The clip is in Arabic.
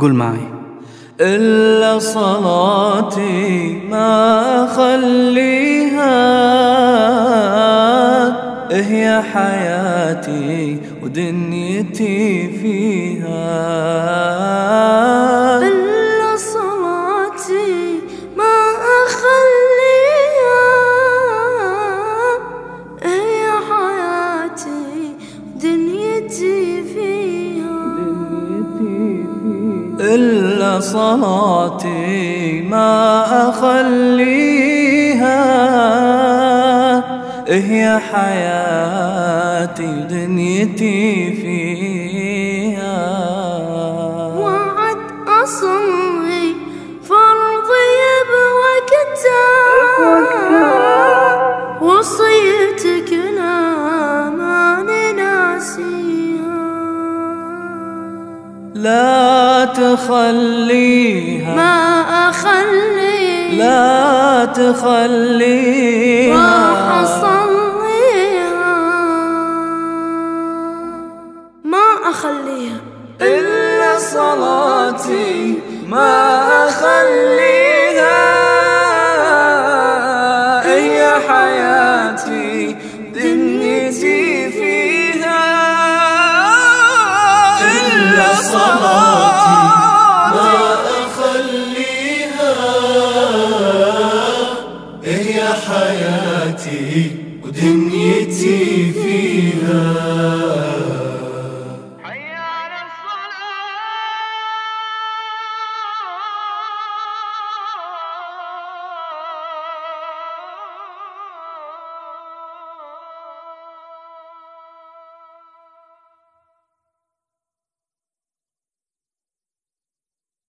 قول معي. إلا صلاتي ما أخليها. هي حياتي ودنيتي فيها. إلا صلاتي ما أخليها. هي حياتي ودنيتي فيها. إلا صلاتي ما أخليها. هي حياتي دنيتي فيها. لا تخليها. ما أخلي. لا تخليها. ما أصليها. ما أخليها. إلا صلاتي. ما أخليها. هي حياتي. حياتي ودنيتي فيها.